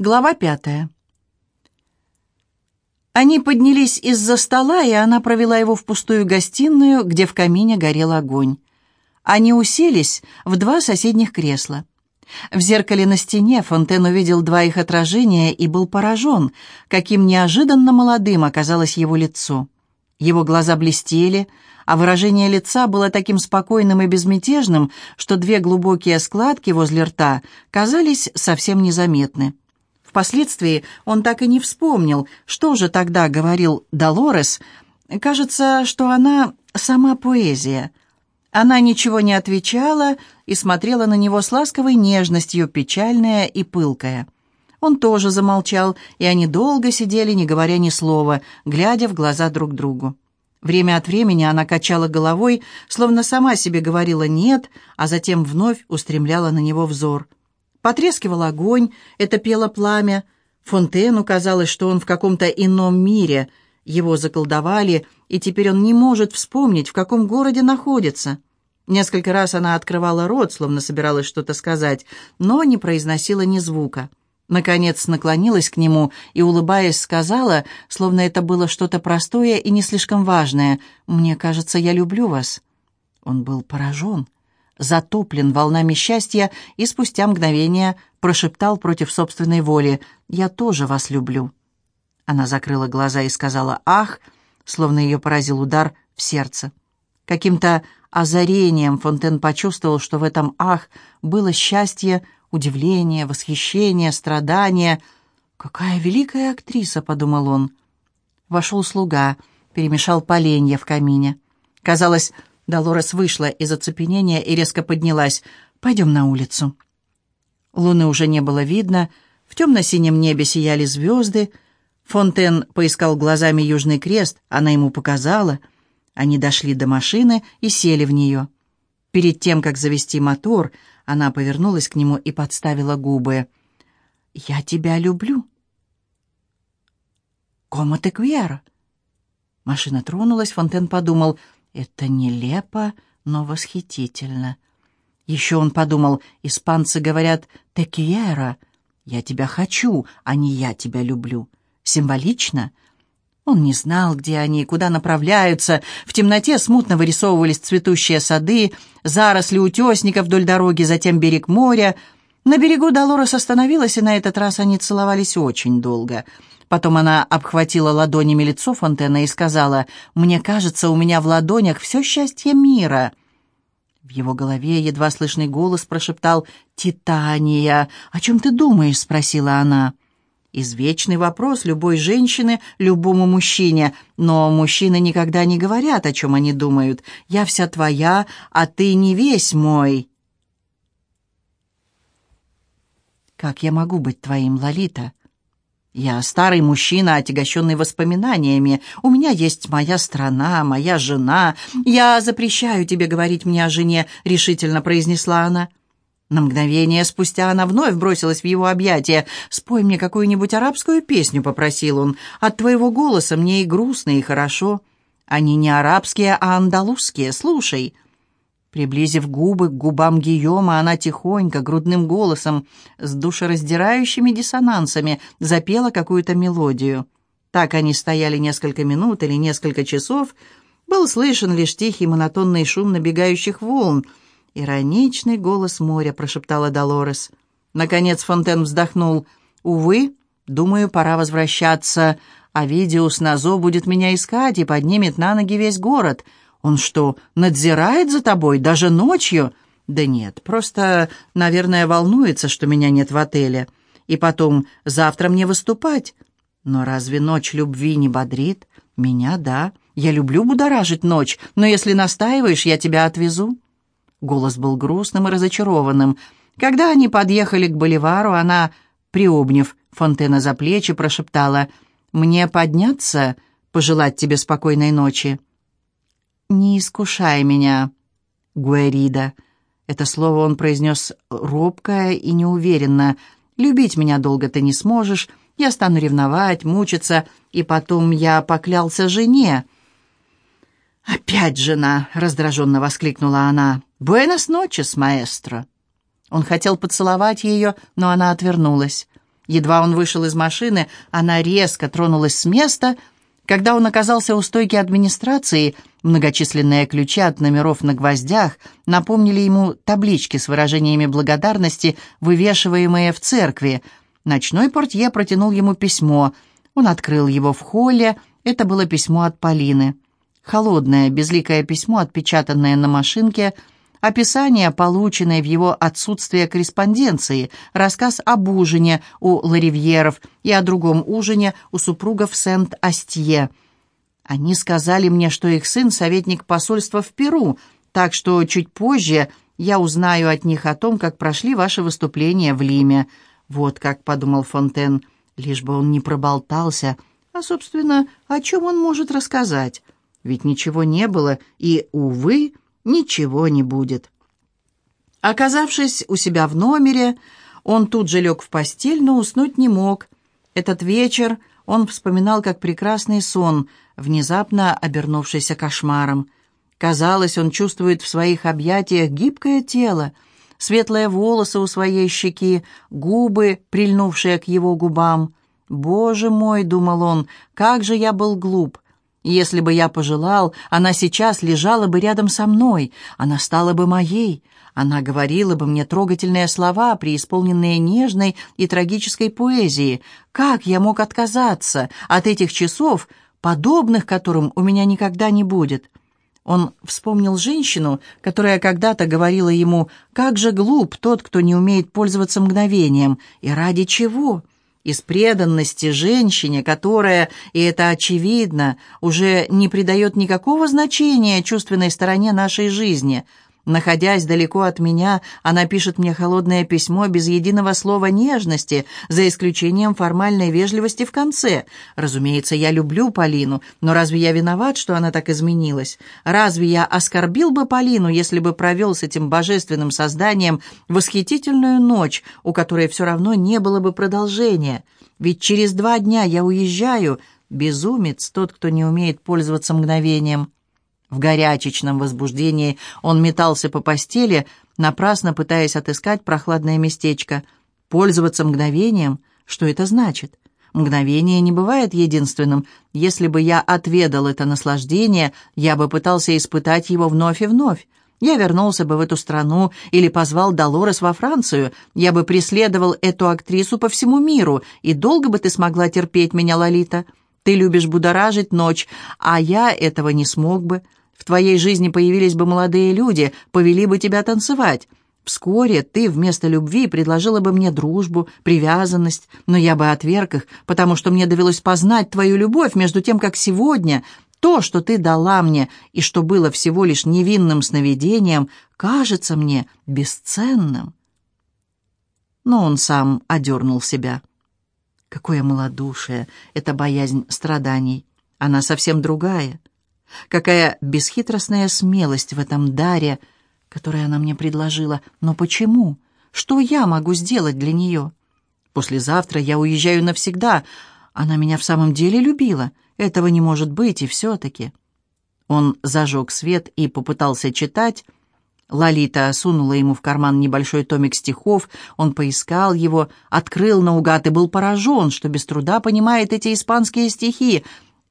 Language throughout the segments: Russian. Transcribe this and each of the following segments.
Глава пятая. Они поднялись из-за стола, и она провела его в пустую гостиную, где в камине горел огонь. Они уселись в два соседних кресла. В зеркале на стене Фонтен увидел два их отражения и был поражен, каким неожиданно молодым оказалось его лицо. Его глаза блестели, а выражение лица было таким спокойным и безмятежным, что две глубокие складки возле рта казались совсем незаметны. Впоследствии он так и не вспомнил, что же тогда говорил Долорес. Кажется, что она сама поэзия. Она ничего не отвечала и смотрела на него с ласковой нежностью, печальная и пылкая. Он тоже замолчал, и они долго сидели, не говоря ни слова, глядя в глаза друг другу. Время от времени она качала головой, словно сама себе говорила «нет», а затем вновь устремляла на него взор – Потрескивал огонь, это пело пламя. Фонтену казалось, что он в каком-то ином мире. Его заколдовали, и теперь он не может вспомнить, в каком городе находится. Несколько раз она открывала рот, словно собиралась что-то сказать, но не произносила ни звука. Наконец наклонилась к нему и, улыбаясь, сказала, словно это было что-то простое и не слишком важное, «Мне кажется, я люблю вас». Он был поражен затоплен волнами счастья и спустя мгновение прошептал против собственной воли «Я тоже вас люблю». Она закрыла глаза и сказала «Ах!», словно ее поразил удар в сердце. Каким-то озарением Фонтен почувствовал, что в этом «ах» было счастье, удивление, восхищение, страдание. «Какая великая актриса!» — подумал он. Вошел слуга, перемешал поленья в камине. Казалось, Долорес вышла из оцепенения и резко поднялась. «Пойдем на улицу». Луны уже не было видно, в темно-синем небе сияли звезды. Фонтен поискал глазами Южный Крест, она ему показала. Они дошли до машины и сели в нее. Перед тем, как завести мотор, она повернулась к нему и подставила губы. «Я тебя люблю». «Комо те квьера?» Машина тронулась, Фонтен подумал — это нелепо, но восхитительно. Еще он подумал, испанцы говорят «текиера», «я тебя хочу», а не «я тебя люблю». Символично? Он не знал, где они, куда направляются. В темноте смутно вырисовывались цветущие сады, заросли утесника вдоль дороги, затем берег моря. На берегу Долорес остановилась, и на этот раз они целовались очень долго — Потом она обхватила ладонями лицо Фонтена и сказала, «Мне кажется, у меня в ладонях все счастье мира». В его голове едва слышный голос прошептал «Титания, о чем ты думаешь?» — спросила она. Извечный вопрос любой женщины, любому мужчине, но мужчины никогда не говорят, о чем они думают. «Я вся твоя, а ты не весь мой». «Как я могу быть твоим, Лолита?» Я старый мужчина, отягощенный воспоминаниями. У меня есть моя страна, моя жена. Я запрещаю тебе говорить мне о жене», — решительно произнесла она. На мгновение спустя она вновь бросилась в его объятия. «Спой мне какую-нибудь арабскую песню», — попросил он. «От твоего голоса мне и грустно, и хорошо. Они не арабские, а андалузские. Слушай». Приблизив губы к губам Гийома, она тихонько, грудным голосом, с душераздирающими диссонансами, запела какую-то мелодию. Так они стояли несколько минут или несколько часов. Был слышен лишь тихий монотонный шум набегающих волн. «Ироничный голос моря», — прошептала Долорес. Наконец Фонтен вздохнул. «Увы, думаю, пора возвращаться. А Видиус Назо будет меня искать и поднимет на ноги весь город». «Он что, надзирает за тобой даже ночью?» «Да нет, просто, наверное, волнуется, что меня нет в отеле. И потом, завтра мне выступать». «Но разве ночь любви не бодрит?» «Меня, да. Я люблю будоражить ночь, но если настаиваешь, я тебя отвезу». Голос был грустным и разочарованным. Когда они подъехали к боливару, она, приобняв Фонтена за плечи, прошептала «Мне подняться, пожелать тебе спокойной ночи?» «Не искушай меня, Гуэрида». Это слово он произнес робко и неуверенно. «Любить меня долго ты не сможешь, я стану ревновать, мучиться, и потом я поклялся жене». «Опять жена!» — раздраженно воскликнула она. «Буэнос ночес, маэстро!» Он хотел поцеловать ее, но она отвернулась. Едва он вышел из машины, она резко тронулась с места. Когда он оказался у стойки администрации, многочисленные ключи от номеров на гвоздях напомнили ему таблички с выражениями благодарности, вывешиваемые в церкви. Ночной портье протянул ему письмо. Он открыл его в холле. Это было письмо от Полины. Холодное, безликое письмо, отпечатанное на машинке – описание, полученное в его отсутствие корреспонденции, рассказ об ужине у Ларивьеров и о другом ужине у супругов Сент-Астье. Они сказали мне, что их сын — советник посольства в Перу, так что чуть позже я узнаю от них о том, как прошли ваши выступления в Лиме. Вот как подумал Фонтен, лишь бы он не проболтался. А, собственно, о чем он может рассказать? Ведь ничего не было, и, увы, ничего не будет. Оказавшись у себя в номере, он тут же лег в постель, но уснуть не мог. Этот вечер он вспоминал как прекрасный сон, внезапно обернувшийся кошмаром. Казалось, он чувствует в своих объятиях гибкое тело, светлые волосы у своей щеки, губы, прильнувшие к его губам. «Боже мой!» — думал он, — «как же я был глуп! Если бы я пожелал, она сейчас лежала бы рядом со мной, она стала бы моей, она говорила бы мне трогательные слова, преисполненные нежной и трагической поэзии. Как я мог отказаться от этих часов, подобных которым у меня никогда не будет? Он вспомнил женщину, которая когда-то говорила ему, «Как же глуп тот, кто не умеет пользоваться мгновением, и ради чего?» Из преданности женщине, которая, и это очевидно, уже не придает никакого значения чувственной стороне нашей жизни – Находясь далеко от меня, она пишет мне холодное письмо без единого слова нежности, за исключением формальной вежливости в конце. Разумеется, я люблю Полину, но разве я виноват, что она так изменилась? Разве я оскорбил бы Полину, если бы провел с этим божественным созданием восхитительную ночь, у которой все равно не было бы продолжения? Ведь через два дня я уезжаю. Безумец тот, кто не умеет пользоваться мгновением. В горячечном возбуждении он метался по постели, напрасно пытаясь отыскать прохладное местечко. Пользоваться мгновением? Что это значит? Мгновение не бывает единственным. Если бы я отведал это наслаждение, я бы пытался испытать его вновь и вновь. Я вернулся бы в эту страну или позвал Долорес во Францию. Я бы преследовал эту актрису по всему миру. И долго бы ты смогла терпеть меня, Лолита? Ты любишь будоражить ночь, а я этого не смог бы. В твоей жизни появились бы молодые люди, повели бы тебя танцевать. Вскоре ты вместо любви предложила бы мне дружбу, привязанность, но я бы отверг их, потому что мне довелось познать твою любовь между тем, как сегодня то, что ты дала мне и что было всего лишь невинным сновидением, кажется мне бесценным. Но он сам одернул себя. Какое малодушие, это боязнь страданий. Она совсем другая. Какая бесхитростная смелость в этом даре, который она мне предложила. Но почему? Что я могу сделать для нее? Послезавтра я уезжаю навсегда. Она меня в самом деле любила. Этого не может быть, и все-таки. Он зажег свет и попытался читать. Лолита сунула ему в карман небольшой томик стихов. Он поискал его, открыл наугад и был поражен, что без труда понимает эти испанские стихи.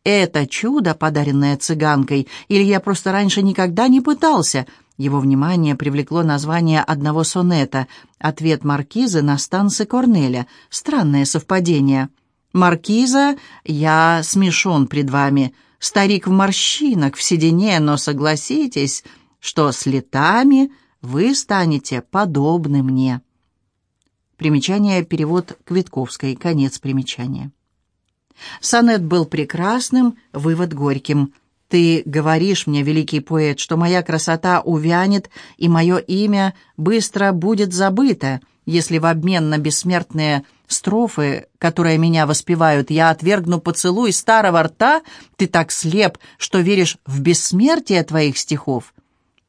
Это чудо, подаренное цыганкой, или я просто раньше никогда не пытался? Его внимание привлекло название одного сонета «Ответ маркизы на станции Корнеля». Странное совпадение. «Маркиза, я смешон пред вами. Старик в морщинах, в седине, но согласитесь, что с летами вы станете подобны мне». Примечание, перевод Квитковской, конец примечания. Сонет был прекрасным, вывод горьким. «Ты говоришь мне, великий поэт, что моя красота увянет, и мое имя быстро будет забыто, если в обмен на бессмертные строфы, которые меня воспевают, я отвергну поцелуй старого рта, ты так слеп, что веришь в бессмертие твоих стихов.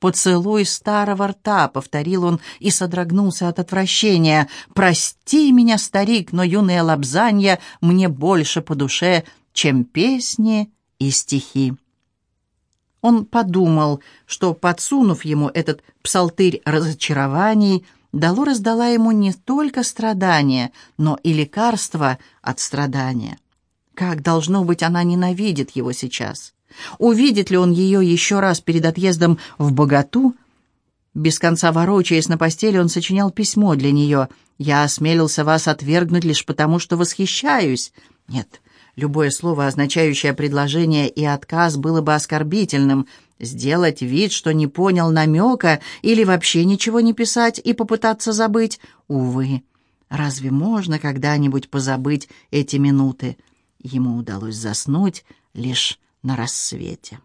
«Поцелуй старого рта», — повторил он и содрогнулся от отвращения. «Прости меня, старик, но юные лапзанья мне больше по душе, чем песни и стихи». Он подумал, что, подсунув ему этот псалтырь разочарований, Долорес дала ему не только страдания, но и лекарство от страдания. Как, должно быть, она ненавидит его сейчас? Увидит ли он ее еще раз перед отъездом в Богату? Без конца ворочаясь на постели, он сочинял письмо для нее. «Я осмелился вас отвергнуть лишь потому, что восхищаюсь». Нет, любое слово, означающее предложение и отказ, было бы оскорбительным. Сделать вид, что не понял намека, или вообще ничего не писать и попытаться забыть? Увы, разве можно когда-нибудь позабыть эти минуты? Ему удалось заснуть лишь на рассвете.